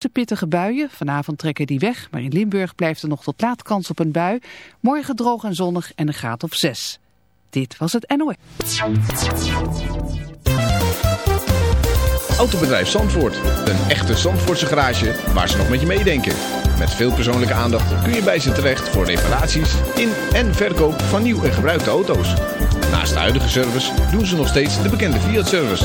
De pittige buien, vanavond trekken die weg, maar in Limburg blijft er nog tot laat kans op een bui. Morgen droog en zonnig en een graad of 6. Dit was het NOS. Autobedrijf Zandvoort. Een echte Zandvoortse garage waar ze nog met je meedenken. Met veel persoonlijke aandacht kun je bij ze terecht voor reparaties in en verkoop van nieuw en gebruikte auto's. Naast de huidige service doen ze nog steeds de bekende Fiat-service.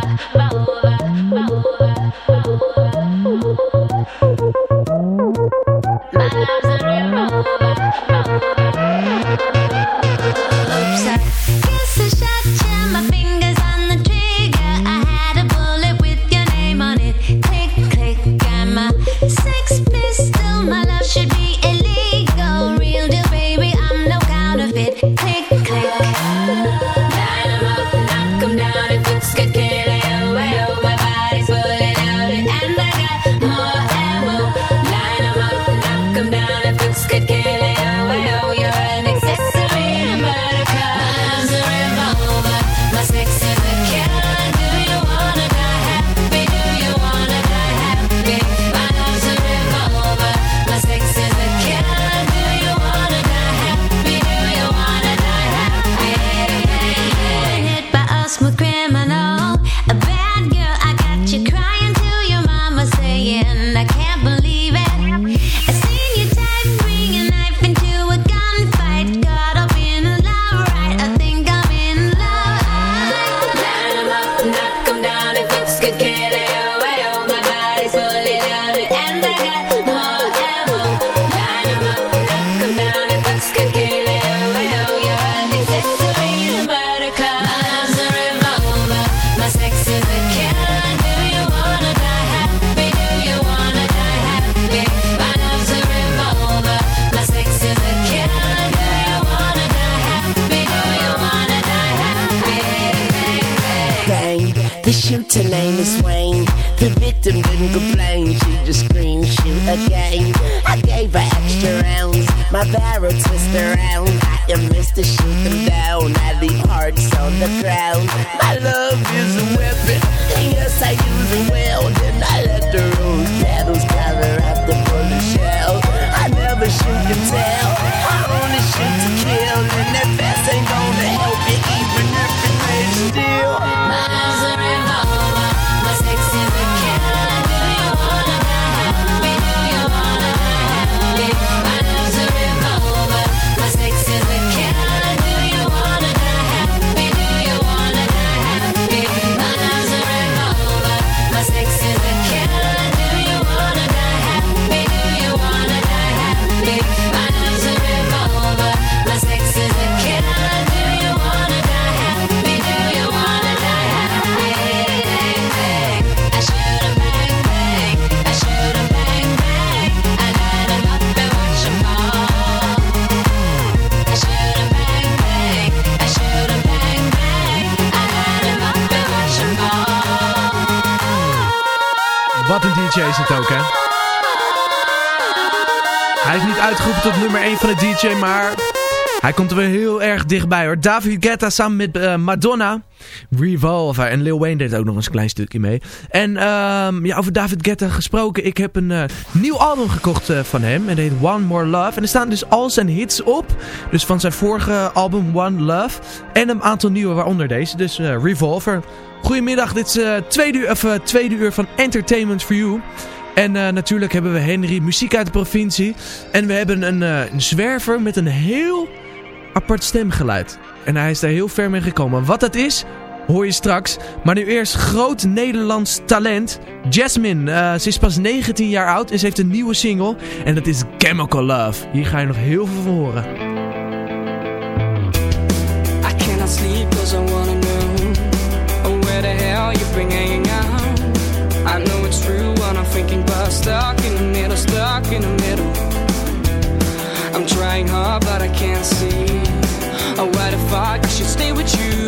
Maar hij komt er weer heel erg dichtbij hoor. David Guetta samen met eh, Madonna. Revolver. En Lil Wayne deed ook nog eens een klein stukje mee. En ehm, ja, over David Guetta gesproken. Ik heb een eh, nieuw album gekocht eh, van hem. En heet One More Love. En er staan dus al zijn hits op. Dus van zijn vorige album One Love. En een aantal nieuwe, waaronder deze. Dus Revolver. Goedemiddag, dit is tweede, uur, of, tweede uur van Entertainment for You. En eh, natuurlijk hebben we Henry, muziek uit de provincie. En we hebben een, eh, een zwerver met een heel apart stemgeluid. En hij is daar heel ver mee gekomen. Wat dat is, hoor je straks. Maar nu eerst groot Nederlands talent. Jasmine, eh, ze is pas 19 jaar oud en ze heeft een nieuwe single. En dat is Chemical Love. Hier ga je nog heel veel van horen. I cannot sleep cause I wanna know where the hell you've been hanging. I know it's true what I'm thinking, but stuck in the middle, stuck in the middle. I'm trying hard, but I can't see oh, the fuck I should stay with you.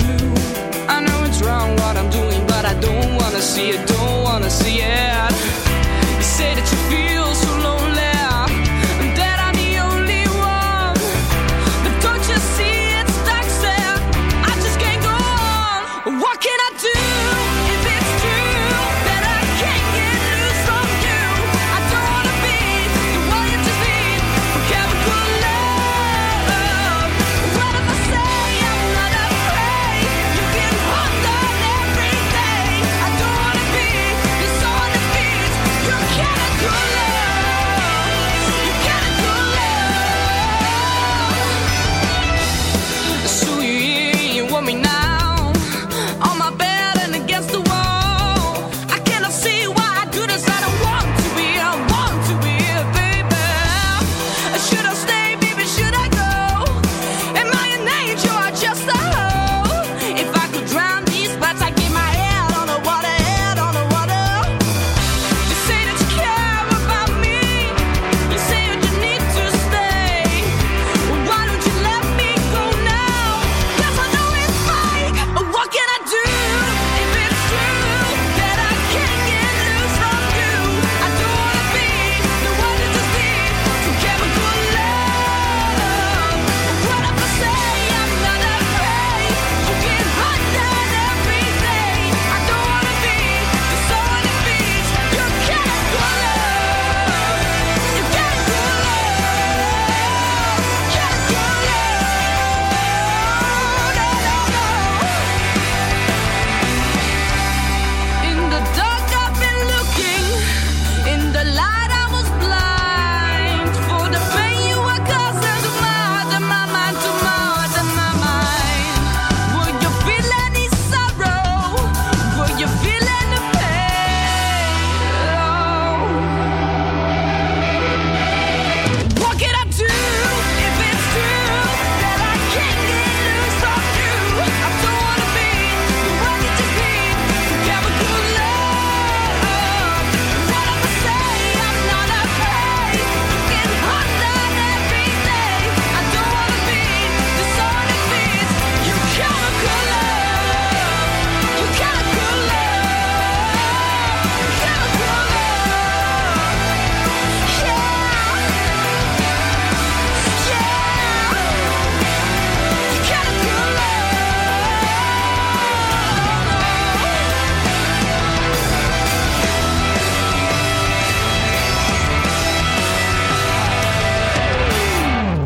I know it's wrong what I'm doing, but I don't wanna see it, don't wanna see it. You say that you feel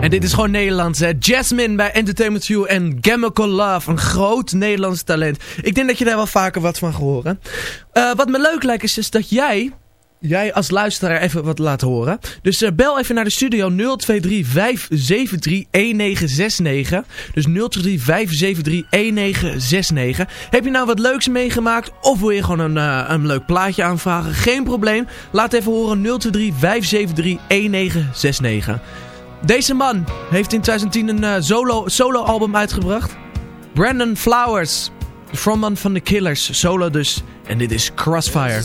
En dit is gewoon Nederlands. Hè? Jasmine bij Entertainment View en Chemical Love. Een groot Nederlands talent. Ik denk dat je daar wel vaker wat van gehoord. Eh, wat me leuk lijkt is, is dat jij... Jij als luisteraar even wat laat horen. Dus eh, bel even naar de studio 023 573 1969. Dus 023 573 1969. Heb je nou wat leuks meegemaakt? Of wil je gewoon een, eh, een leuk plaatje aanvragen? Geen probleem. Laat even horen 023 573 1969. Deze man heeft in 2010 een eh, solo, solo album uitgebracht. Brandon Flowers. De frontman van The Killers. Solo dus. En dit is Crossfire.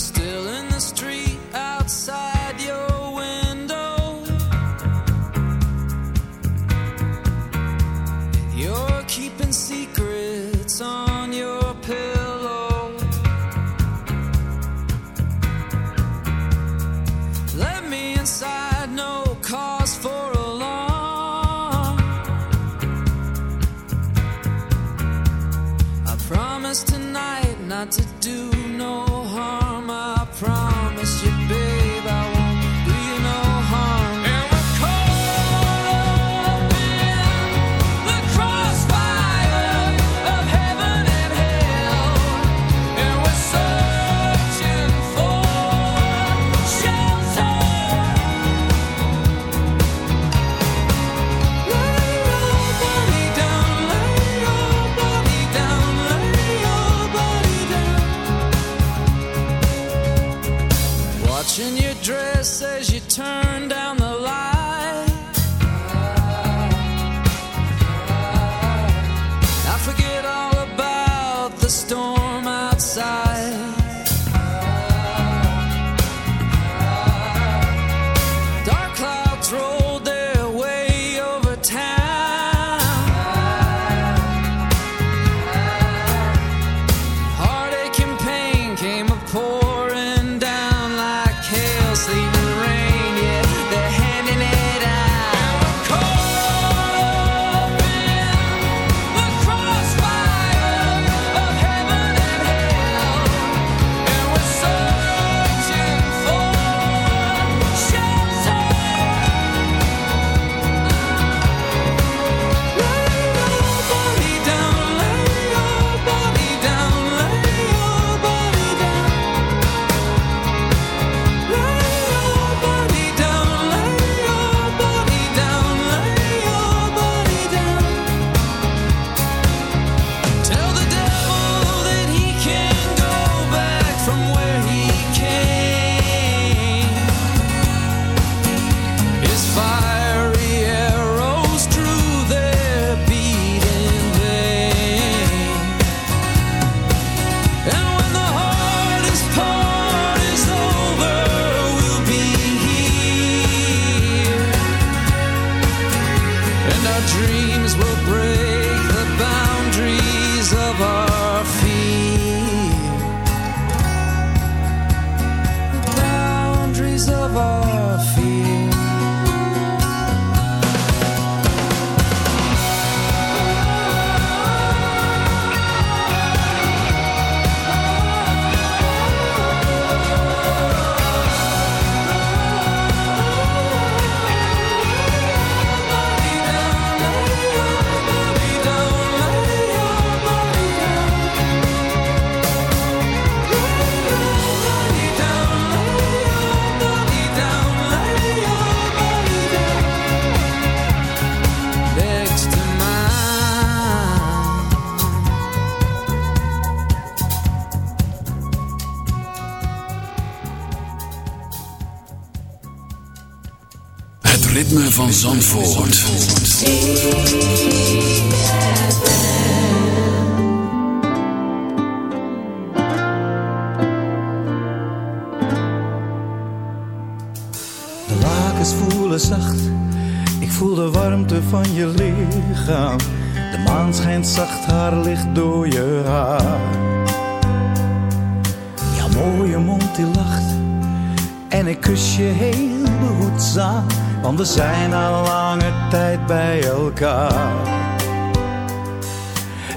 En ik kus je heel behoedzaam. Want we zijn al lange tijd bij elkaar.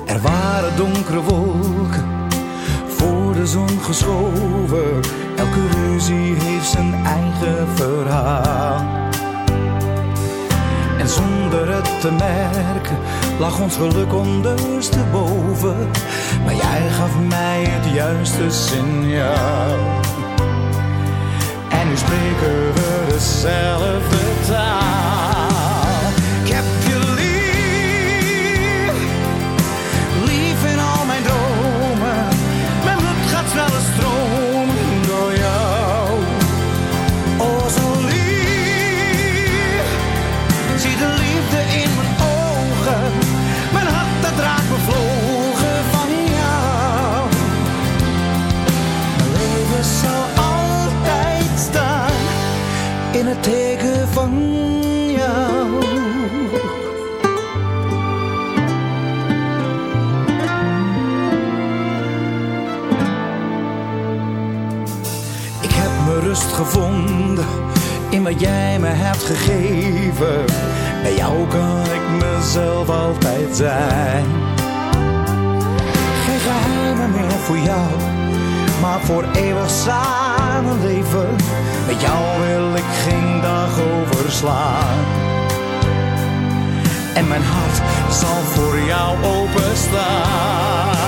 Er waren donkere wolken voor de zon geschoven. Elke ruzie heeft zijn eigen verhaal. En zonder het te merken lag ons geluk ondersteboven. Maar jij gaf mij het juiste signaal. En nu spreken we dezelfde taal. Van jou. Ik heb mijn rust gevonden in wat jij me hebt gegeven. Bij jou kan ik mezelf altijd zijn. Geen geheimen meer voor jou, maar voor eeuwig samen leven. Met jou wil ik geen dag overslaan. En mijn hart zal voor jou openstaan.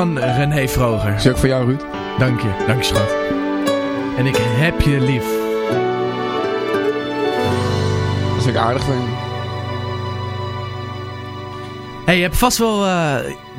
Van René Vroger. Is ook voor jou, Ruud? Dank je, dank je schat. En ik heb je lief. Dat vind ik aardig van je. Hey, je hebt vast wel, eh,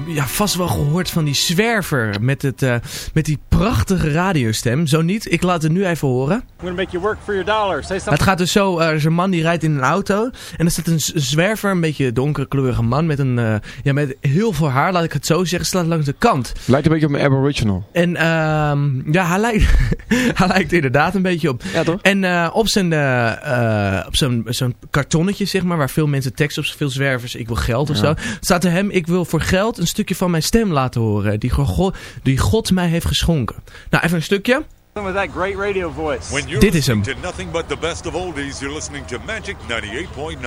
ja, vast wel gehoord van die zwerver met, het, eh, met die prachtige radiostem. Zo niet, ik laat het nu even horen. I'm gonna make you work for your dollar. Say something. Het gaat dus zo, eh, er is een man die rijdt in een auto en er staat een zwerver, een beetje donkerkleurige man met, een, eh, ja, met heel veel haar, laat ik het zo zeggen, staat langs de kant. Lijkt een beetje op een aboriginal. En ehm ja, hij lijkt, hij lijkt inderdaad een beetje op. Ja, toch? En eh, op zijn, eh, eh, op zo'n zo'n kartonnetje, zeg maar, waar veel mensen tekst op, veel zwervers, ik wil geld of Ja. zo, staat er hem, ik wil voor geld een stukje van mijn stem laten horen, die, go- die God mij heeft geschonken. Nou, even een stukje. With that great radio voice. When you're Dit is hem. to nothing but the best of oldies, you're listening to Magic 98.9.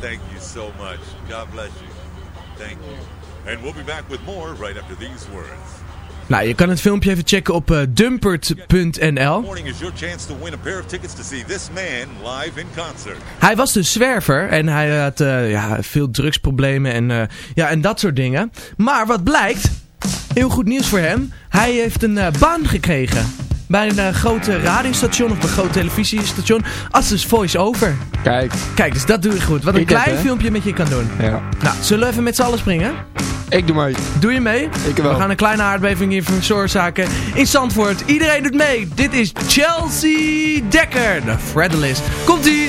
Thank you so much. God bless you. Thank you. And we'll be back with more right after these words. Nou, je kan het filmpje even checken op eh, dumpert.nl. Hij was dus zwerver en hij had eh, ja, veel drugsproblemen en, eh, ja, en dat soort dingen. Maar wat blijkt, heel goed nieuws voor hem, hij heeft een baan gekregen. Bij een eh, grote radiostation of een groot televisiestation als dus voice-over. Kijk. Kijk, dus dat doe je goed. Wat een Ik klein filmpje met je kan doen. Ja. Nou, zullen we even met z'n allen springen? Ik doe mee. Doe je mee? Ik wel. We gaan een kleine aardbeving hier veroorzaken in Zandvoort. Iedereen doet mee. Dit is Chelsea Dekker, de Fredlist. Komt-ie!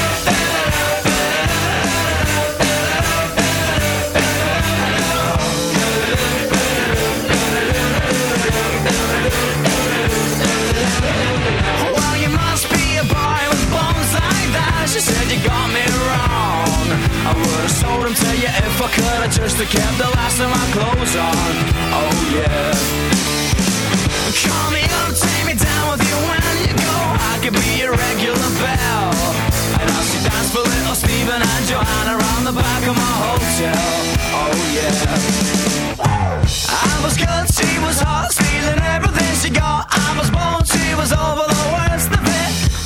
You I could have just have kept the last of my clothes on. Oh yeah. Call me up, take me down with you when you go. I could be your regular bell. And I'll see dance for little Stephen and Joanna around the back of my hotel. Oh yeah. I was good, she was hot, stealing everything she got. I was born, she was over the worst.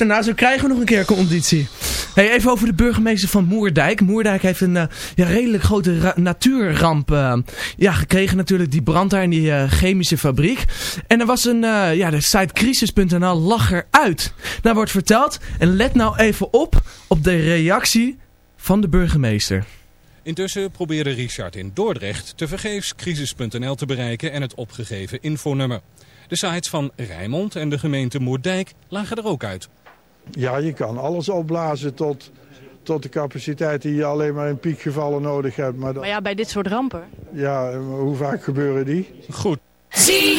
en nou, zo krijgen we nog een keer conditie. Hey, even over de burgemeester van Moerdijk. Moerdijk heeft een eh, ja, redelijk grote natuurramp uh, ja, gekregen natuurlijk. Die brand daar in die eh, chemische fabriek. En er was een, ja, de site crisis.nl lag eruit. Daar wordt verteld, en let nou even op, op de reactie van de burgemeester. Intussen probeerde Richard in Dordrecht te vergeefs crisis.nl te bereiken en het opgegeven infonummer. De sites van Rijmond en de gemeente Moerdijk lagen er ook uit. Ja, je kan alles opblazen tot, tot de capaciteit die je alleen maar in piekgevallen nodig hebt. Maar, maar ja, bij dit soort rampen? Ja, hoe vaak gebeuren die? Goed. Zie.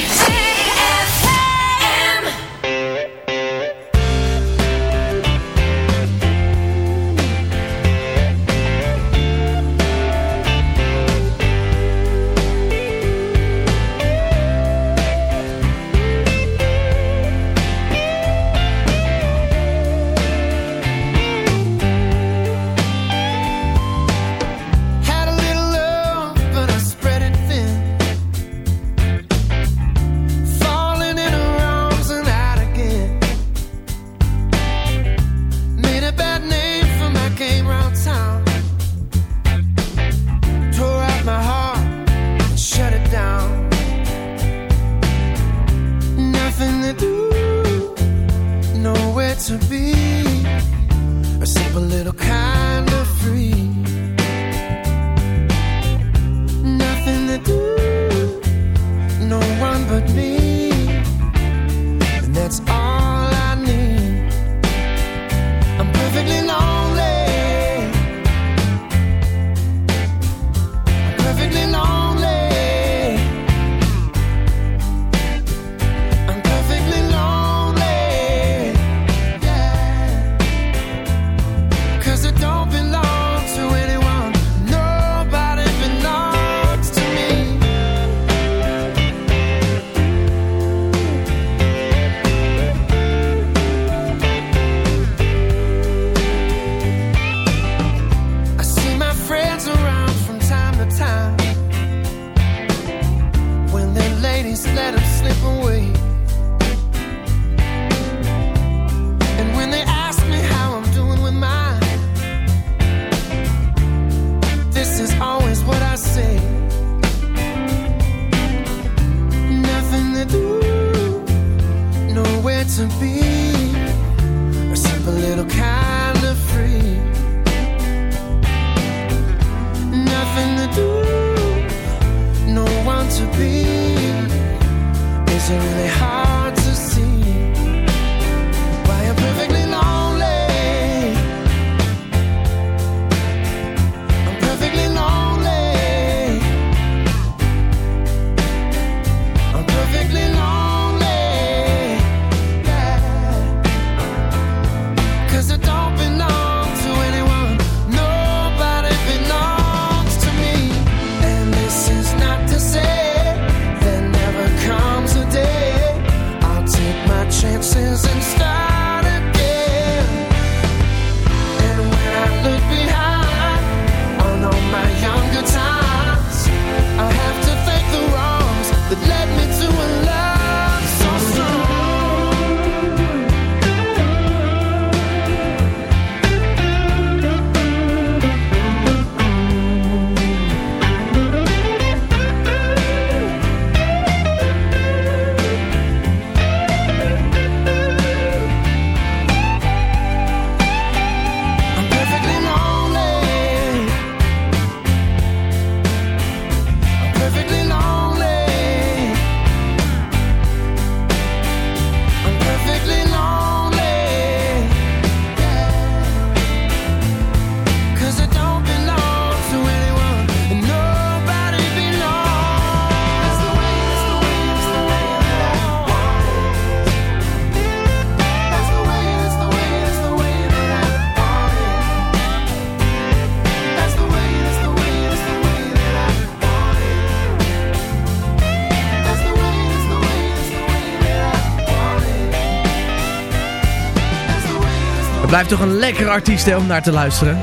heeft toch een lekker artiest hè, om naar te luisteren.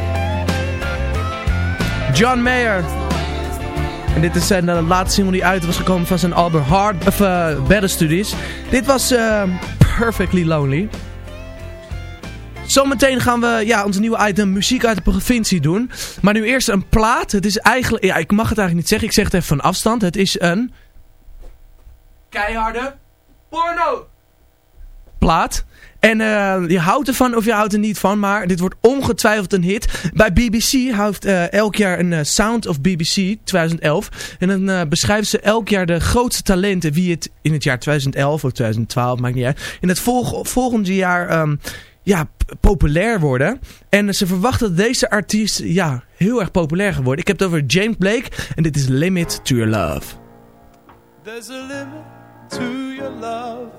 John Mayer. En dit is zijn de laatste single die uit was gekomen van zijn Albert Hard of eh, Better Studies. Dit was eh, Perfectly Lonely. Zometeen gaan we ja, ons nieuwe item muziek uit de provincie doen. Maar nu eerst een plaat. Het is eigenlijk... Ja, ik mag het eigenlijk niet zeggen. Ik zeg het even van afstand. Het is een... Keiharde porno plaat eh, je houdt ervan of je houdt er niet van, maar dit wordt ongetwijfeld een hit. Bij BBC houdt eh, elk jaar een eh, Sound of BBC 2011. En dan beschrijven ze elk jaar de grootste talenten, wie het in het jaar 2011 of 2012, maakt niet uit. In het volg volgende jaar ehm, ja, populair worden. En ze verwachten dat deze artiest ja, heel erg populair gaat worden. Ik heb het over James Blake en dit is Limit to Your Love. There's a limit to your love.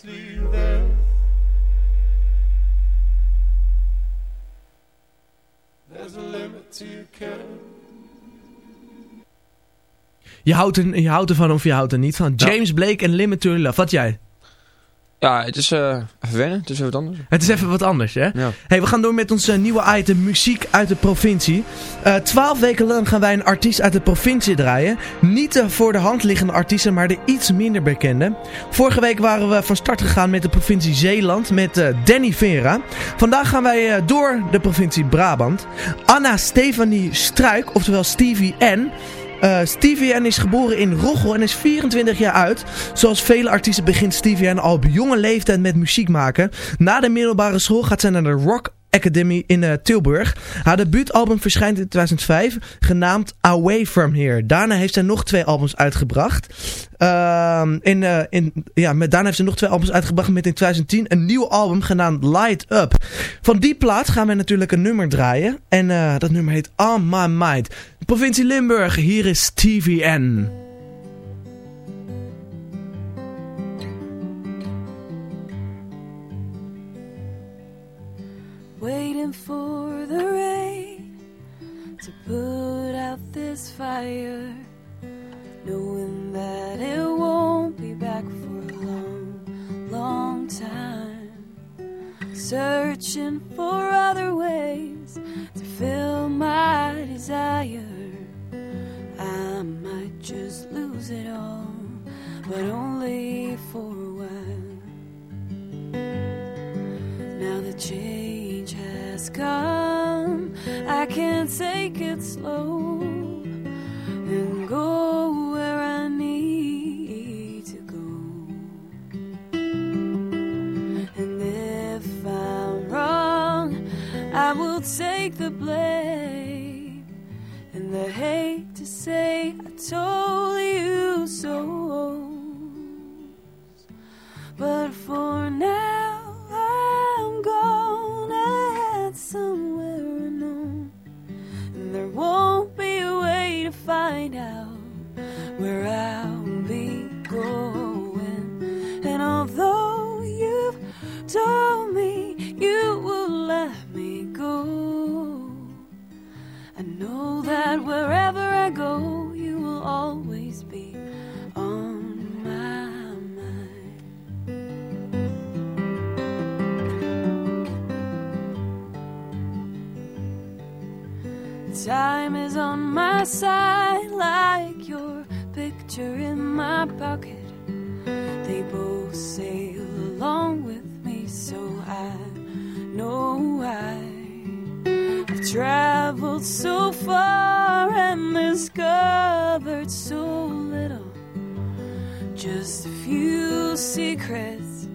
Carelessly there. There's a limit to your care. Je houdt, er, je houdt ervan of je houdt er niet van. James Blake en Limit to Love. Wat jij? Ja, het is eh even wennen. Het is even wat anders. Het is even wat anders, hè? Ja. Hey, we gaan door met ons eh, nieuwe item muziek uit de provincie. Eh, Twaalf weken lang gaan wij een artiest uit de provincie draaien. Niet de voor de hand liggende artiesten, maar de iets minder bekende. Vorige week waren we van start gegaan met de provincie Zeeland met eh, Danny Vera. Vandaag gaan wij eh, door de provincie Brabant. Anna Stefanie Struik, oftewel Stevie N. Eh, Stevie N is geboren in Roggel en is 24 jaar oud. Zoals vele artiesten begint Stevie N al op jonge leeftijd met muziek maken. Na de middelbare school gaat zij naar de Rock Academy in eh, Tilburg. Haar debuutalbum verschijnt in 2005, genaamd Away From Here. Daarna heeft zij nog twee albums uitgebracht. Ehm, in, eh, in, ja, met, daarna heeft ze nog twee albums uitgebracht met in 2010 een nieuw album genaamd Light Up. Van die plaat gaan we natuurlijk een nummer draaien. En eh, dat nummer heet On My Mind. Provincie Limburg, hier is TVN. Waiting for the rain to put out this fire, knowing that it won't be back for a long, long time. Searching for other ways to fill my desire. I might just lose it all, but only for a while. Now the change has come. I can take it slow and go where I need to go. And if I'm wrong, I will take the blame and the hate to say I told you so. But for now. I'm gone, I had somewhere unknown, and there won't be a way to find out. secrets,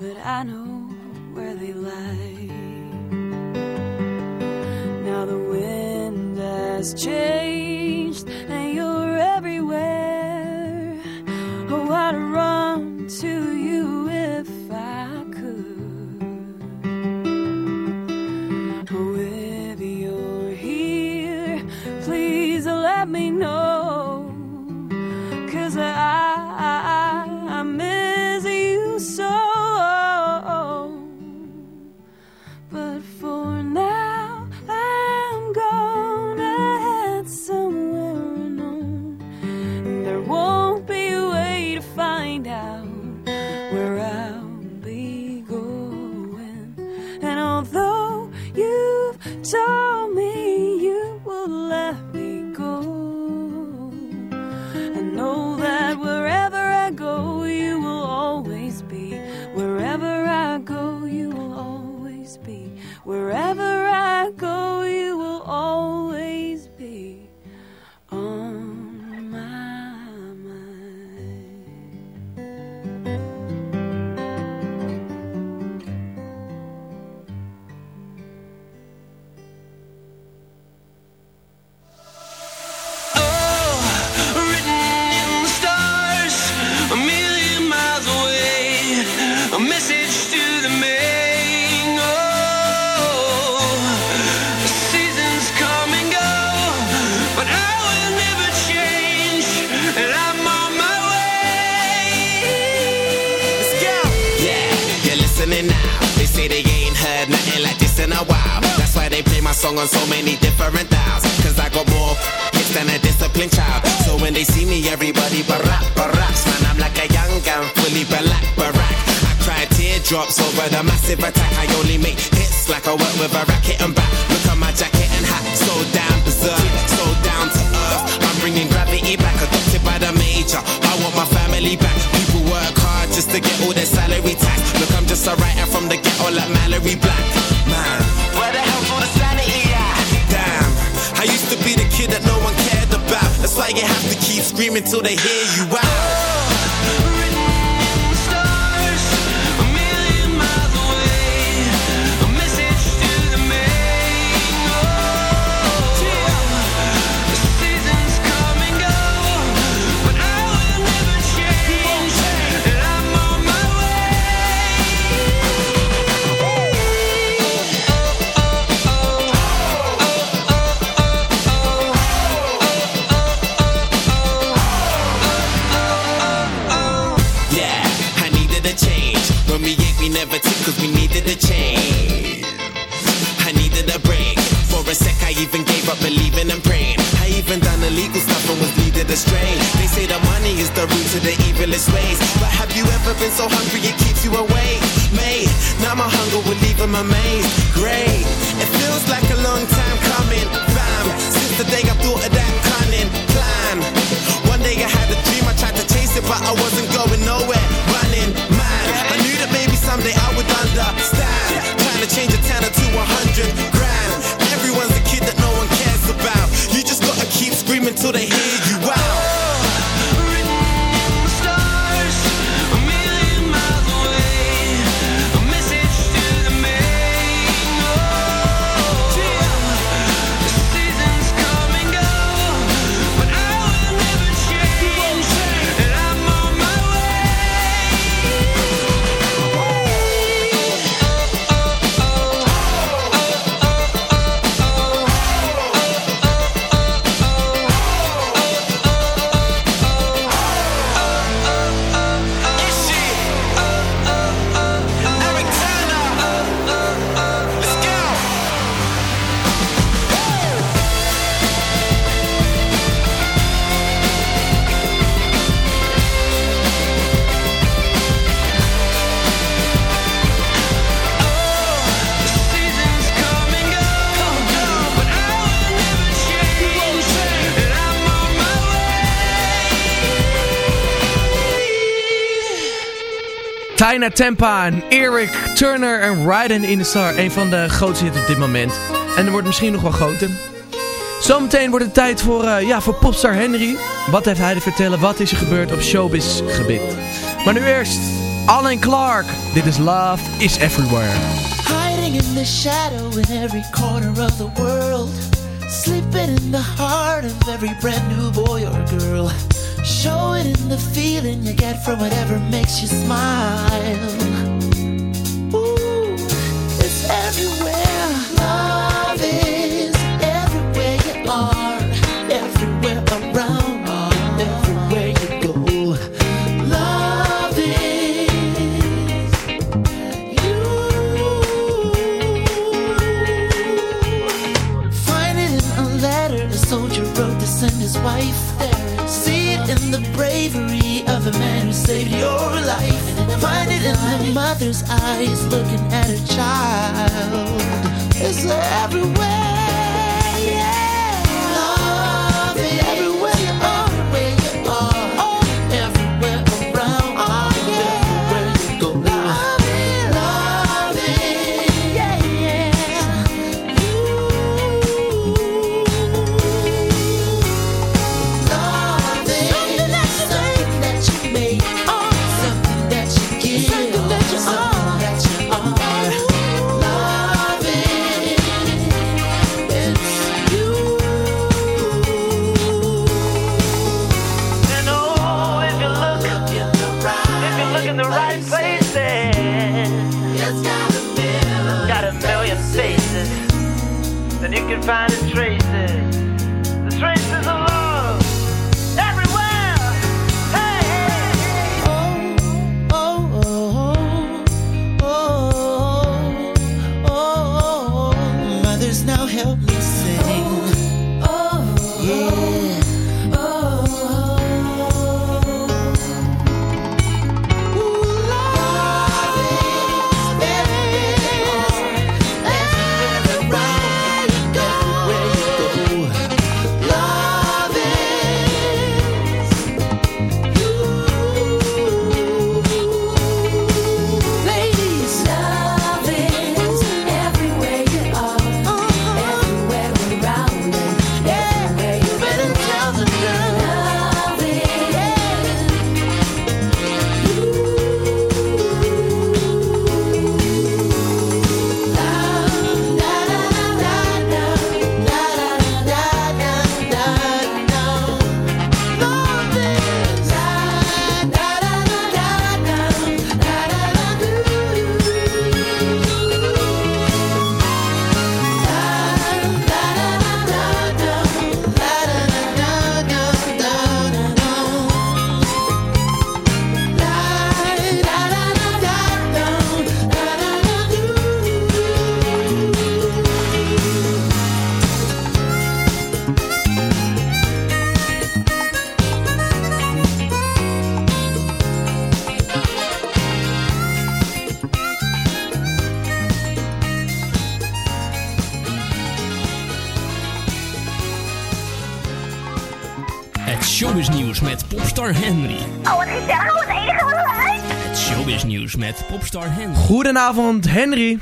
but I know where they lie. Now the wind has changed. to the evilest ways. But have you ever been so hungry it keeps you awake? May. now my hunger will leave in my maze. Great, it feels like a long time coming. Bam, since the day I thought of that cunning plan. One day I had a dream, I tried to chase it, but I wasn't going. Tina Tempa en Eric Turner en Riding in the Star. Een van de grootste hits op dit moment. En er wordt misschien nog wel groter. Zometeen wordt het tijd voor, eh, ja, voor popstar Henry. Wat heeft hij te vertellen? Wat is er gebeurd op showbiz gebied? Maar nu eerst, Alan Clark. Dit is Love is Everywhere. Hiding in the shadow in every corner of the world. Sleeping in the heart of every brand new boy or girl. Show it in the feeling you get from whatever makes you smile. Ooh, it's everywhere. Love is in the mother's eyes looking at her child. It's everywhere. Leuk. Het showbiznieuws met popstar Henry. Goedenavond Henry.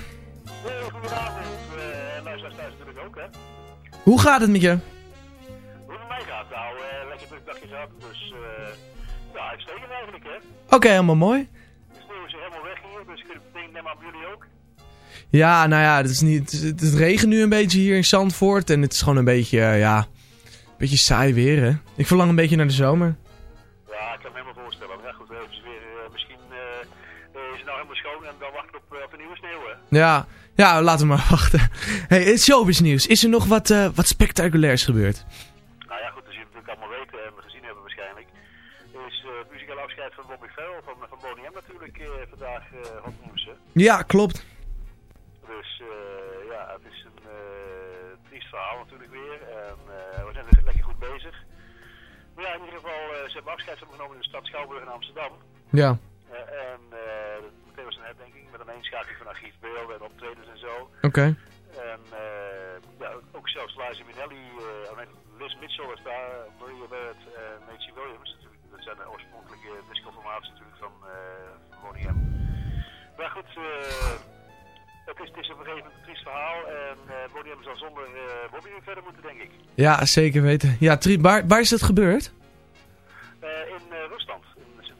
Hoe gaat het met je? Hoe mij gaat? Nou, eh, lekker druk dagje gehad, dus eh ja, uitstekend eigenlijk, hè. Oké, helemaal mooi. De sneeuw is helemaal weg hier, dus ik vind het meteen bij jullie ook. Ja, nou ja, het, is niet, het, het regent nu een beetje hier in Zandvoort. En het is gewoon een beetje, eh, ja, beetje saai weer, hè. Ik verlang een beetje naar de zomer. Ja, ja, laten we maar wachten. hey, het showbiz nieuws. Is er nog wat, eh, wat spectaculairs gebeurd? Nou ja, goed, als jullie het natuurlijk allemaal weten en gezien hebben waarschijnlijk, is eh, het muzikale afscheid van Bobby Farrell van, van Boney M natuurlijk eh, vandaag eh hot nieuws, hè. Ja, klopt. Dus eh, ja, het is een eh triest verhaal natuurlijk weer. En eh, we zijn er lekker goed bezig. Maar ja, in ieder geval, eh, ze hebben afscheid van genomen in de stad Schouwburg in Amsterdam. Ja. Eh, en eh was een herdenking met een eenschakeling van archiefbeelden en optredens en zo. Oké. En eh, ja, ook zelfs Liza Minnelli, eh, Liz Mitchell was daar, Maria Barrett en Macy Williams. Natuurlijk, dat zijn de oorspronkelijke discoformaties natuurlijk van, eh M. Maar goed, eh, het, is, het is op een gegeven moment een triest verhaal. En uh, Bonnie zal zonder eh, Bobby verder moeten, denk ik. Ja, zeker weten. Ja, tri- waar, waar is dat gebeurd? Eh, in eh, Rusland,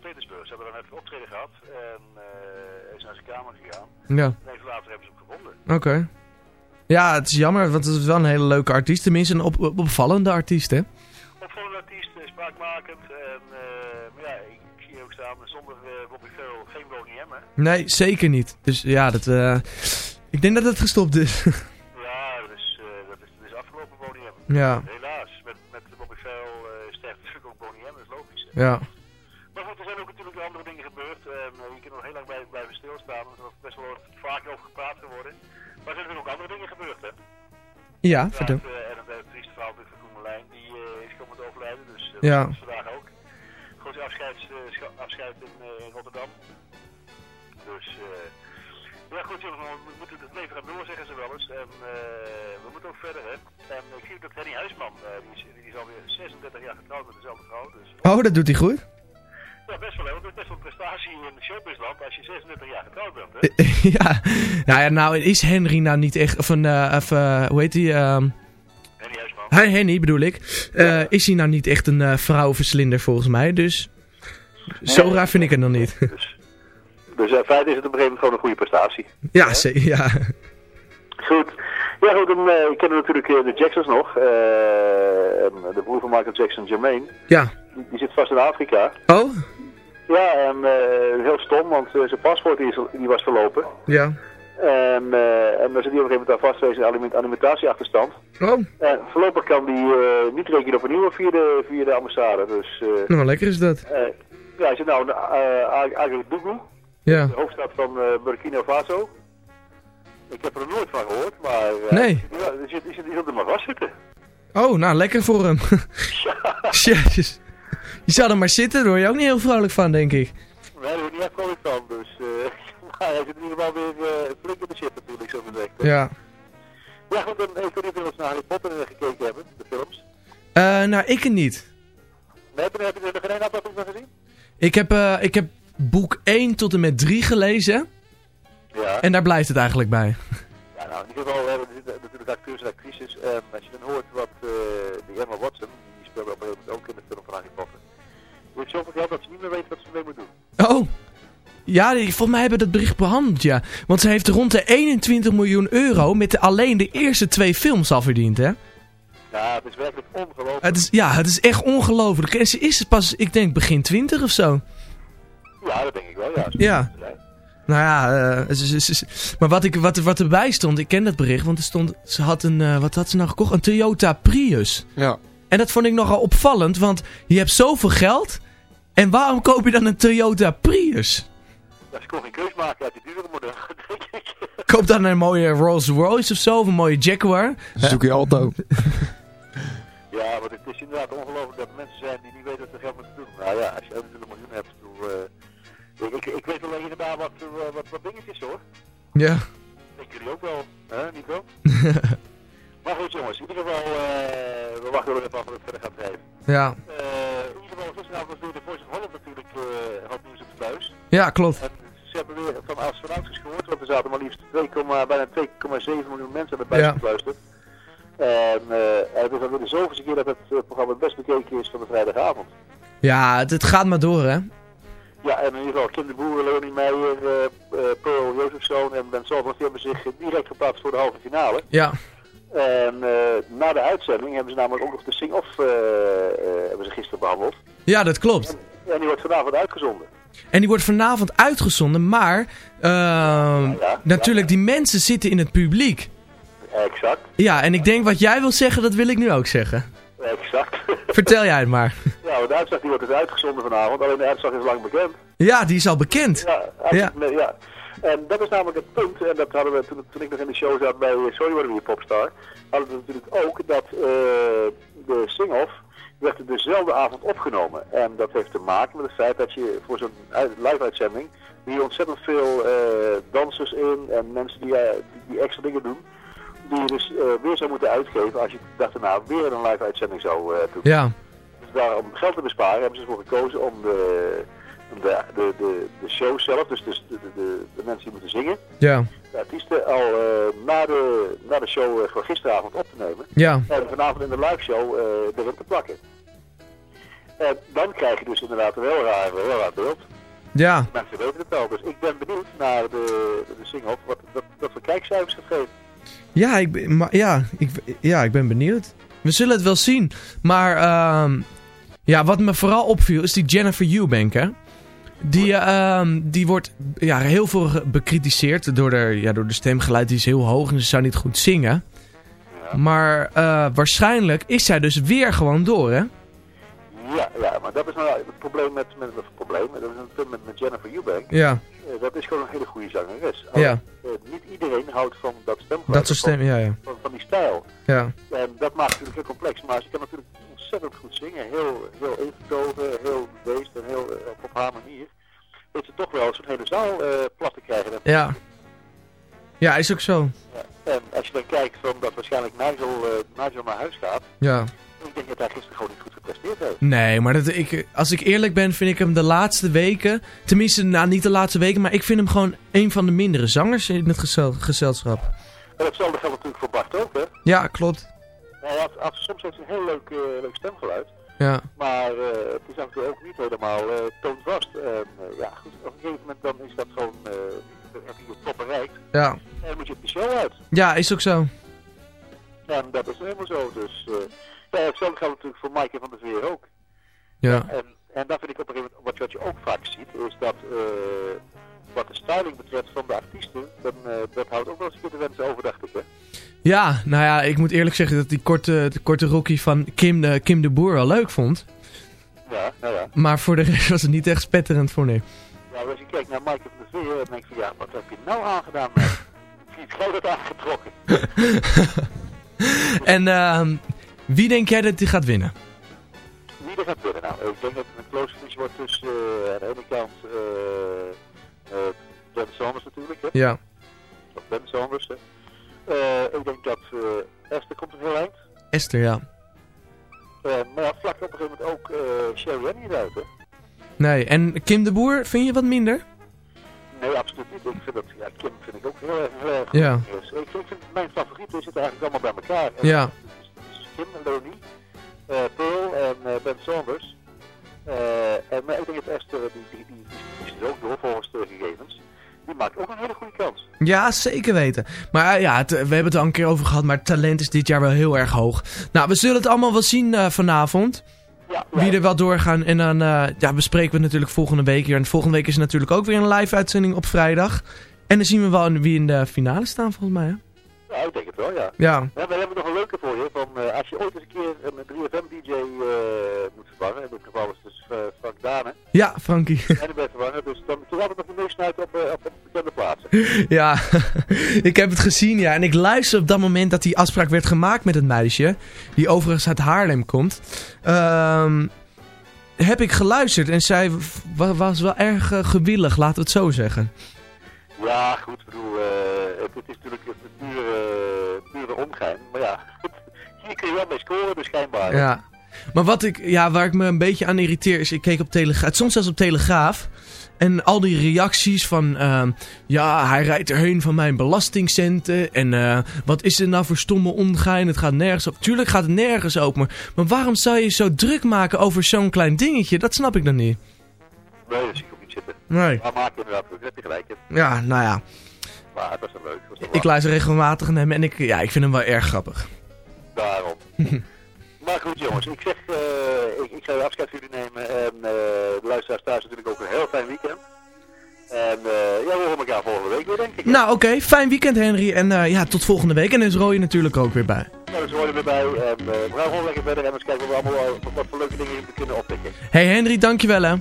Sint-Petersburg. Ze hebben dan even optreden gehad. En hij is naar zijn kamer gegaan. Ja. En even later hebben ze hem gevonden. Oké. Ja, het is jammer, want het is wel een hele leuke artiest. Tenminste, een op, op- opvallende artiest, hè? Opvallende artiest, eh, spraakmakend. En eh, maar ja, ik, zie ook staan, zonder Bobby Farrell geen Bonnie hè. Nee, zeker niet. Dus ja, dat, ik denk dat het gestopt is. Ja, dat is, dat is, dat is afgelopen Bonnie M. Ja. Helaas, met, met Bobby Farrell uh, sterft natuurlijk ook Bonnie M, dat is logisch. hè. ja. Ja, vertel. eh, en uh, trieste natuurlijk van Koen Merlijn, die eh, is komen te overlijden. Dus eh, Ja. dat is vandaag ook. Groot afscheid, afscheid in, in Rotterdam. Dus, eh ja goed jongens, we moeten het leven gaan door, zeggen ze wel eens. En eh, we moeten ook verder, hè. En ik zie ook dat Henny Huisman, die, is, die is alweer 36 jaar getrouwd met dezelfde vrouw. Dus Oh, dat doet hij goed. 36 jaar getrouwd bent, hè. ja. Nou ja, nou is Henry nou niet echt, of een, eh, of, eh, hoe heet hij? ehm Henny Huisman. Henny bedoel ik. Eh, is hij nou niet echt een vrouwenverslinder volgens mij, dus... Zo raar vind ik het nog niet. Dus in feite is het op een gegeven moment gewoon een goede prestatie. ja, ze- ja. Goed. Ja goed, dan uh, kennen we natuurlijk de Jacksons nog. De broer van Michael Jackson, Jermaine. Ja. Die, die zit vast in Afrika. Oh? Ja, en eh, heel stom, want eh, zijn paspoort die, is, die was verlopen. Ja. En, eh, en dan zit hij op een gegeven moment aan vast wezen in aliment- alimentatieachterstand. Oh. En voorlopig kan die niet rekenen op een nieuwe via de, via de ambassade. Dus Nou, lekker is dat. ja, hij zit nou in uh, Agadougou, Ja. de hoofdstad van Burkina Faso. Ik heb er nooit van gehoord, maar... Nee. Ja, die zit, die zit, die zit er maar vastzitten. Oh, nou, lekker voor hem. Jezus. Je zou er maar zitten, daar word je ook niet heel vrolijk van, denk ik. Nee, daar word ik niet echt vrolijk van, dus... eh maar hij zit in ieder geval weer eh flink in de shit natuurlijk, zo gezegd. hè. Ja. Ja, goed, dan of jullie eens naar Harry Potter eh, gekeken hebben, de films. Eh, nou, ik niet. Nee, heb je heb je er geen één aflevering van gezien? Ik heb, ik heb boek 1 tot en met 3 gelezen. Ja. En daar blijft het eigenlijk bij. Ja, nou, in ieder geval hebben we natuurlijk acteurs en actrices. En als je dan hoort wat eh die Emma Watson, die speelde op een ook in de film van Harry Heeft zoveel geld dat ze niet meer weet wat ze ermee moet doen. Oh. Ja, die, volgens mij hebben we dat bericht behandeld, ja. Want ze heeft rond de 21 miljoen euro met de, alleen de eerste twee films al verdiend, hè? Ja, het is werkelijk ongelooflijk. Het is, ja, het is echt ongelooflijk. En ze is pas, ik denk, begin 20 of zo. Ja, dat denk ik wel, ja. Ja. Nou ja, eh, ze- ze- ze- maar wat, ik, wat, wat erbij stond, ik ken dat bericht, want er stond, ze had een, eh, wat had ze nou gekocht? Een Toyota Prius. Ja. En dat vond ik nogal opvallend, want je hebt zoveel geld, en waarom koop je dan een Toyota Prius? Ja, ze kon geen keus maken uit die dure denk ik. Koop dan een mooie Rolls Royce of zo, of een mooie Jaguar. Suzuki Alto. Ja, maar het is inderdaad ongelooflijk dat er mensen zijn die niet weten wat ze geld moeten doen. Nou ja, als je 21 miljoen hebt, toen, eh, ik, ik, ik weet wel inderdaad wat, eh, wat, wat dingetjes hoor. Ja. Ik jullie ook wel, hè, Nico? maar goed jongens, in ieder geval, eh, we wachten wel even af wat het verder gaat drijven. Ja. Eh, in ieder geval, gisteravond was weer de Voice of Holland natuurlijk uh, hot nieuws op de buis. Ja, klopt. En ze hebben weer van astronautjes gehoord, want er zaten maar liefst 2, bijna 2,7 miljoen mensen aan de buis Ja. En eh, het is alweer de zoveelste keer dat het eh, programma het best bekeken is van de vrijdagavond. Ja, het, het gaat maar door, hè? Ja, en in ieder geval Kim de Boer, Leonie Meijer, eh eh, Pearl Jozefzoon en Ben Salvas, die hebben zich eh, direct geplaatst voor de halve finale. Ja. En eh, na de uitzending hebben ze namelijk ook nog de sing-off eh, eh, hebben ze gisteren behandeld. Ja, dat klopt. En die wordt vanavond uitgezonden. En die wordt vanavond uitgezonden, maar ehm, natuurlijk, die mensen zitten in het publiek. Exact, Ja, en ik denk wat jij wil zeggen, dat wil ik nu ook zeggen. exact. Vertel jij het maar. ja, de uitslag die wordt dus uitgezonden vanavond, alleen de uitslag is lang bekend. Ja, die is al bekend. Ja, ja. En dat is namelijk het punt, en dat hadden we toen, toen ik nog in de show zat bij eh, Sorry What We Popstar, hadden we natuurlijk ook dat eh, de sing-off werd er dezelfde avond opgenomen. En dat heeft te maken met het feit dat je voor zo'n uit- live-uitzending hier ontzettend veel eh, dansers in en mensen die, eh, die, extra dingen doen, die je dus weer zou moeten uitgeven als je de dag daarna weer een live-uitzending zou doen. Ja. Dus daar om geld te besparen hebben ze ervoor gekozen om de, de, de, de, de show zelf, dus, dus de, de, de, de mensen die moeten zingen, Ja. de artiesten al eh, na, de, na de show eh, gewoon gisteravond op te nemen. Ja. En vanavond in de live show eh, erin te plakken. En dan krijg je dus inderdaad een heel raar, heel raar beeld. Ja. Mensen weten het al, dus ik ben benieuwd naar de, de sing-off, wat, wat voor kijkcijfers geeft. Ja, ik, ben- maar, ja, ik, ja, ik ben benieuwd. We zullen het wel zien. Maar ehm, ja, wat me vooral opviel is die Jennifer Eubank, hè. Die, ehm, die wordt ja, heel veel bekritiseerd door de, ja, door de stemgeluid. Die is heel hoog en ze zou niet goed zingen. Maar eh, waarschijnlijk is zij dus weer gewoon door, hè? Ja, ja, maar dat is nou het probleem met, met het probleem, dat is een met, met Jennifer Eubank. Ja. Eh, dat is gewoon een hele goede zangeres. Ja. Eh, niet iedereen houdt van dat stemgeluid. Dat soort stem, van, ja, ja. Van, van die stijl. Ja. En dat maakt het natuurlijk heel complex, maar ze kan natuurlijk ontzettend goed zingen. Heel, heel ingetogen, heel beest en heel eh, op, haar manier. Weet ze toch wel zo'n hele zaal plat te krijgen. En, Ja. Ja, is ook zo. en als je dan kijkt van dat waarschijnlijk Nigel, Nigel naar huis gaat, Ja. Ik denk dat hij gisteren gewoon niet goed gepresteerd heeft. Nee, maar dat, ik, als ik eerlijk ben, vind ik hem de laatste weken... Tenminste, nou, niet de laatste weken, maar ik vind hem gewoon een van de mindere zangers in het gezel- gezelschap. En hetzelfde geldt natuurlijk voor Bart ook, hè. Ja, klopt. Hij had, had- soms heeft hij een heel leuk, eh, leuk stemgeluid. Ja. Maar eh, het is toe ook niet helemaal eh toonvast. En ja, goed, op een gegeven moment dan is dat gewoon, eh, heb je je top bereikt. Ja. En dan moet je op de show uit. Ja, is ook zo. En dat is helemaal zo. Dus ja, hetzelfde geldt natuurlijk voor Maaike van der Veer ook. Ja. En, en dat vind ik op een gegeven moment, wat, wat je ook vaak ziet, is dat eh, wat de styling betreft van de artiesten, dan, eh, dat houdt ook wel eens een keer de wensen over, dacht ik. Hè? Ja, nou ja, ik moet eerlijk zeggen dat die korte, de korte rookie van Kim de, Kim de Boer wel leuk vond. Ja, nou ja. Maar voor de rest was het niet echt spetterend voor nee. Ja, als je kijkt naar Maaike van der Veer, dan denk ik van ja, wat heb je nou aangedaan? jij dat aangetrokken? En ehm, wie denk jij dat die gaat winnen? Wie er gaat winnen? Nou, ik denk dat het een close finish wordt tussen eh, aan de ene kant eh eh Ben Sanders natuurlijk, hè? Ja. Of Ben Sanders, hè? Eh, ik denk dat eh Esther komt een heel eind. Esther, ja. Eh, maar ja, vlak op een gegeven moment ook eh Sherry Ann niet uit, hè? Nee, en Kim de Boer vind je wat minder? Nee, absoluut niet. Ik vind dat, ja, Kim vind ik ook heel erg, heel erg goed. Ja. Dus ik, vind- ik vind mijn favorieten zitten eigenlijk allemaal bij elkaar. En Ja. Dat is Kim en eh Pearl en eh, Ben Saunders. Eh, en maar ik denk dat Esther, die, die, die, is er ook door volgens de gegevens. Die maakt ook een hele goede kans. Ja, zeker weten. Maar ja, het- we hebben het al een keer over gehad, maar het talent is dit jaar wel heel erg hoog. Nou, we zullen het allemaal wel zien vanavond. Wie er wel doorgaan. En dan ja, bespreken we het natuurlijk volgende week weer. En volgende week is er natuurlijk ook weer een live uitzending op vrijdag. En dan zien we wel wie in de finale staan volgens mij. Hè? Ja, ik denk het wel, ja. Ja. we hebben nog een leuke voor je. Van, eh, als je ooit eens een keer een 3FM-dj moet vervangen, in dit geval is het dus eh, Frank Dane. Ja, Frankie. En die ben vervangen, dus dan toen altijd nog een meesnuit op, eh, op, op bekende plaatsen. Ja, ik heb het gezien, ja. En ik luister op dat moment dat die afspraak werd gemaakt met het meisje. Die overigens uit Haarlem komt. Ehm, heb ik geluisterd en zij wa- was wel erg eh, gewillig, laten we het zo zeggen. Ja, goed, wel mee scoren, dus schijnbaar. Ja. Maar wat ik, ja, waar ik me een beetje aan irriteer is, ik keek op Telegraaf, soms zelfs op Telegraaf. En al die reacties van, ehm, ja, hij rijdt erheen van mijn belastingcenten. En eh, wat is er nou voor stomme ongein? Het gaat nergens op. Tuurlijk gaat het nergens op. Maar, maar waarom zou je zo druk maken over zo'n klein dingetje? Dat snap ik dan niet. Nee, dat zie ik ook niet zitten. Nee. Maar maak je inderdaad, dat heb je gelijk. in. Ja, nou ja. Maar het was wel leuk. was wel Ik luister regelmatig naar hem en ik, ja, ik vind hem wel erg grappig. Daarom. maar goed jongens, ik zeg, eh, ik, je afscheid van jullie nemen. En eh, de luisteraars thuis natuurlijk ook een heel fijn weekend. En eh, ja, we horen elkaar volgende week weer, denk ik. Nou, oké. Fijn weekend, Henry. En ja, tot volgende week. En er is Roy natuurlijk ook weer bij. Ja, we horen er weer bij. En eh, we gaan gewoon lekker verder en eens kijken wat we allemaal eh, wat voor leuke dingen we kunnen oppikken. Hey Henry, dankjewel hè. Ja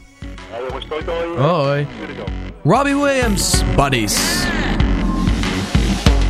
jongens, toi toi. Hoi. Robbie Williams, Buddies.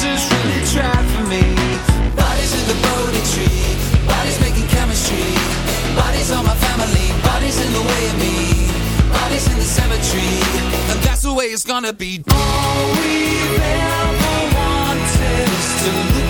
Jesus really try for me. Bodies in the voting tree, bodies making chemistry. Bodies on my family, bodies in the way of me. Bodies in the cemetery, and that's the way it's gonna be. All we ever wanted is to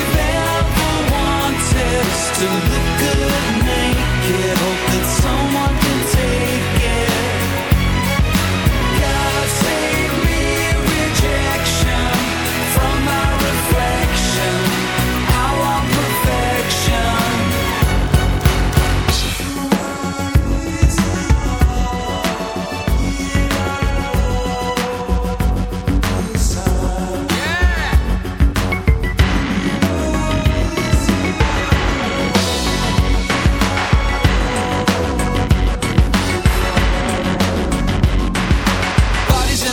wanted to look good naked. Hope that someone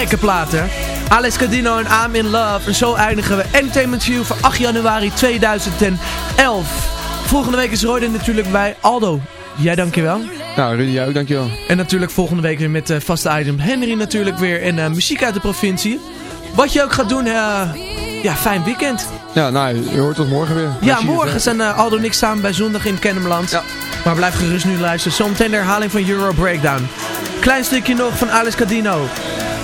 gekke plaat, hè? Alex Cadino en I'm in Love. En zo eindigen we Entertainment View voor 8 januari 2011. Volgende week is Roy er natuurlijk bij. Aldo, jij dankjewel. Nou, Rudy, jij ook, dankjewel. En natuurlijk volgende week weer met de vaste item Henry natuurlijk weer. En eh, muziek uit de provincie. Wat je ook gaat doen, eh, ja, fijn weekend. Ja, nou, je hoort tot morgen weer. Ja, morgen het, zijn eh, Aldo en ik samen bij Zondag in Kennemerland. Ja. Maar blijf gerust nu luisteren. Zometeen de herhaling van Euro Breakdown. Klein stukje nog van Alice Cadino.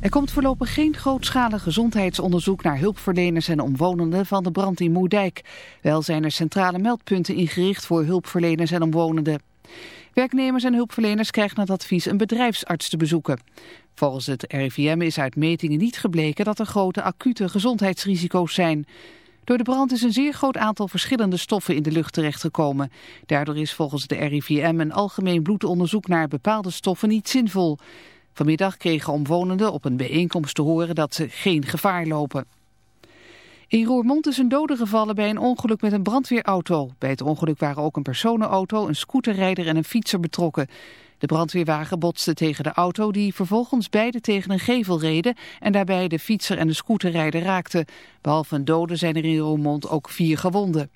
Er komt voorlopig geen grootschalig gezondheidsonderzoek naar hulpverleners en omwonenden van de brand in Moerdijk. Wel zijn er centrale meldpunten ingericht voor hulpverleners en omwonenden. Werknemers en hulpverleners krijgen het advies een bedrijfsarts te bezoeken. Volgens het RIVM is uit metingen niet gebleken dat er grote acute gezondheidsrisico's zijn. Door de brand is een zeer groot aantal verschillende stoffen in de lucht terechtgekomen. Daardoor is volgens de RIVM een algemeen bloedonderzoek naar bepaalde stoffen niet zinvol. Vanmiddag kregen omwonenden op een bijeenkomst te horen dat ze geen gevaar lopen. In Roermond is een dode gevallen bij een ongeluk met een brandweerauto. Bij het ongeluk waren ook een personenauto, een scooterrijder en een fietser betrokken. De brandweerwagen botste tegen de auto die vervolgens beide tegen een gevel reden en daarbij de fietser en de scooterrijder raakten. Behalve een dode zijn er in Roermond ook vier gewonden.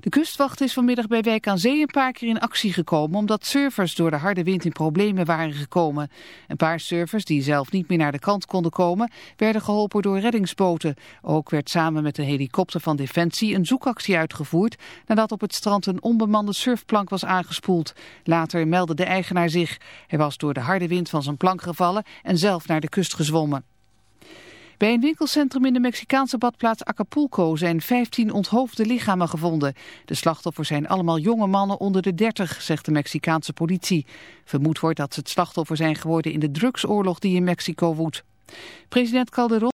De kustwacht is vanmiddag bij Wijk aan Zee een paar keer in actie gekomen omdat surfers door de harde wind in problemen waren gekomen. Een paar surfers die zelf niet meer naar de kant konden komen werden geholpen door reddingsboten. Ook werd samen met een helikopter van Defensie een zoekactie uitgevoerd nadat op het strand een onbemande surfplank was aangespoeld. Later meldde de eigenaar zich. Hij was door de harde wind van zijn plank gevallen en zelf naar de kust gezwommen. Bij een winkelcentrum in de Mexicaanse badplaats Acapulco zijn 15 onthoofde lichamen gevonden. De slachtoffers zijn allemaal jonge mannen onder de 30, zegt de Mexicaanse politie. Vermoed wordt dat ze het slachtoffer zijn geworden in de drugsoorlog die in Mexico woedt. President Calderon